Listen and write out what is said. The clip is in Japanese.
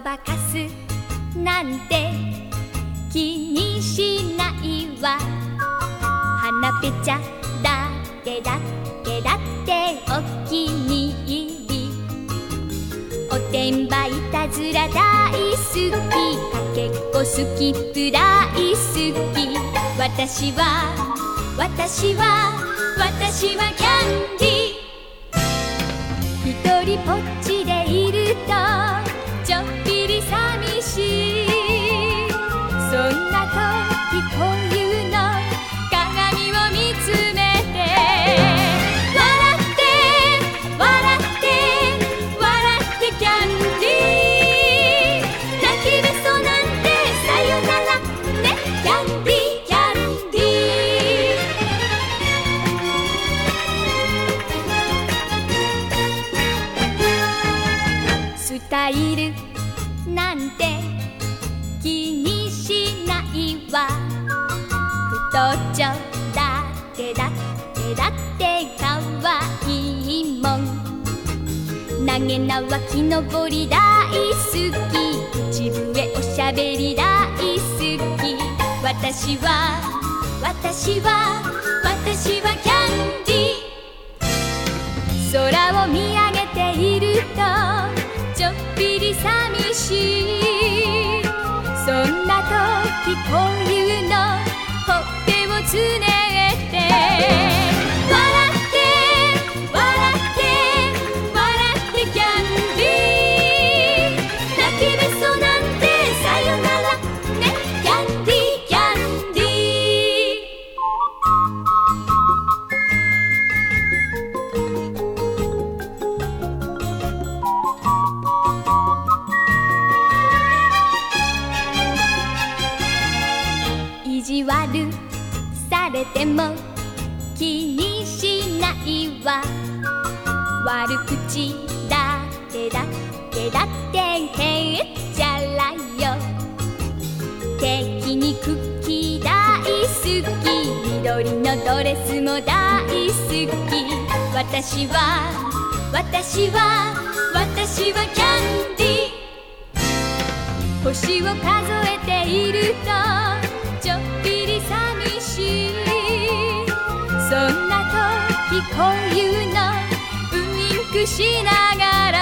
ばかすなんて気にしないわ。花ぺちゃだけだけだってお気に入り。おてんばいたずら大好き。かけっこ好きプライ好き。私は私は私はキャンディー。一人ぽっちでいると時こういうの鏡を見つめて笑って笑って笑ってキャンディー泣きべそなんてさよならねキャンディーキャンディースタイルなんて気にしないわ。太っちょだってだってだってかわいいもん。投げ縄木登り大好き。口笛おしゃべり大好き。私は私は私はキャンディー。空を見上げているとちょっぴり寂しい。10年れても気にしないわ。悪口だってだってだってへっちゃらよ。敵にクッキー大好き。緑のドレスも大好き。私は私は私はキャンディー。星を数えているとそんな時こういうのウインクしながら」